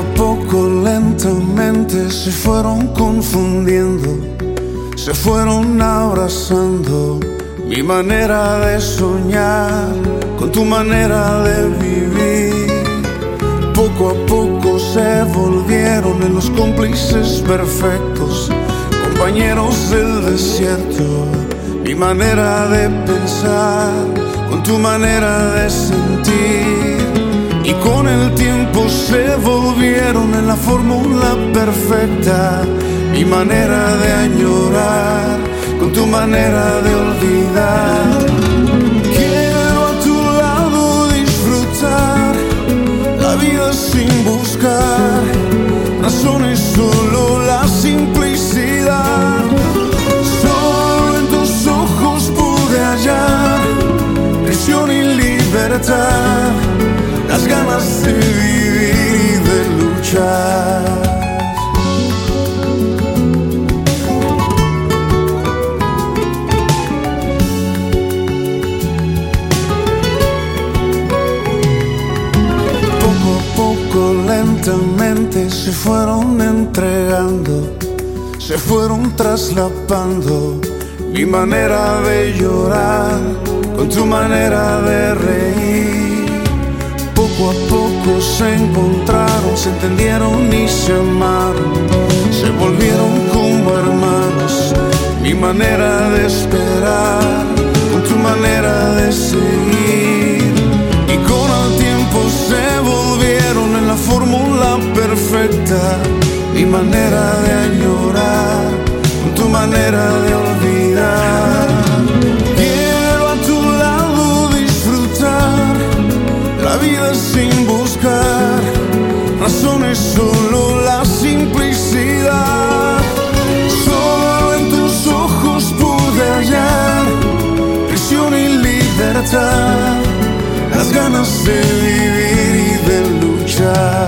a poco, lentamente se fueron confundiendo, se fueron abrazando. Mi manera de soñar con tu manera de vivir. Poco a poco se volvieron en los cómplices perfectos, compañeros del desierto. Mi manera de pensar con tu manera de sentir fórmula perfecta. Mi manera de añorar con tu manera de olvidar. Quiero a tu lado disfrutar la vida sin buscar razones, solo la simplicidad. Solo en tus ojos pude hallar prisión y libertad, se fueron entregando, se fueron traslapando mi manera de llorar con tu manera de reír. Poco a poco se encontraron, se entendieron y se amaron, se volvieron como hermanos. Mi manera de esperar manera de añorar con tu manera de olvidar. Quiero a tu lado disfrutar la vida sin buscar razones, solo la simplicidad. Solo en tus ojos pude hallar prisión y libertad, las ganas de vivir y de luchar.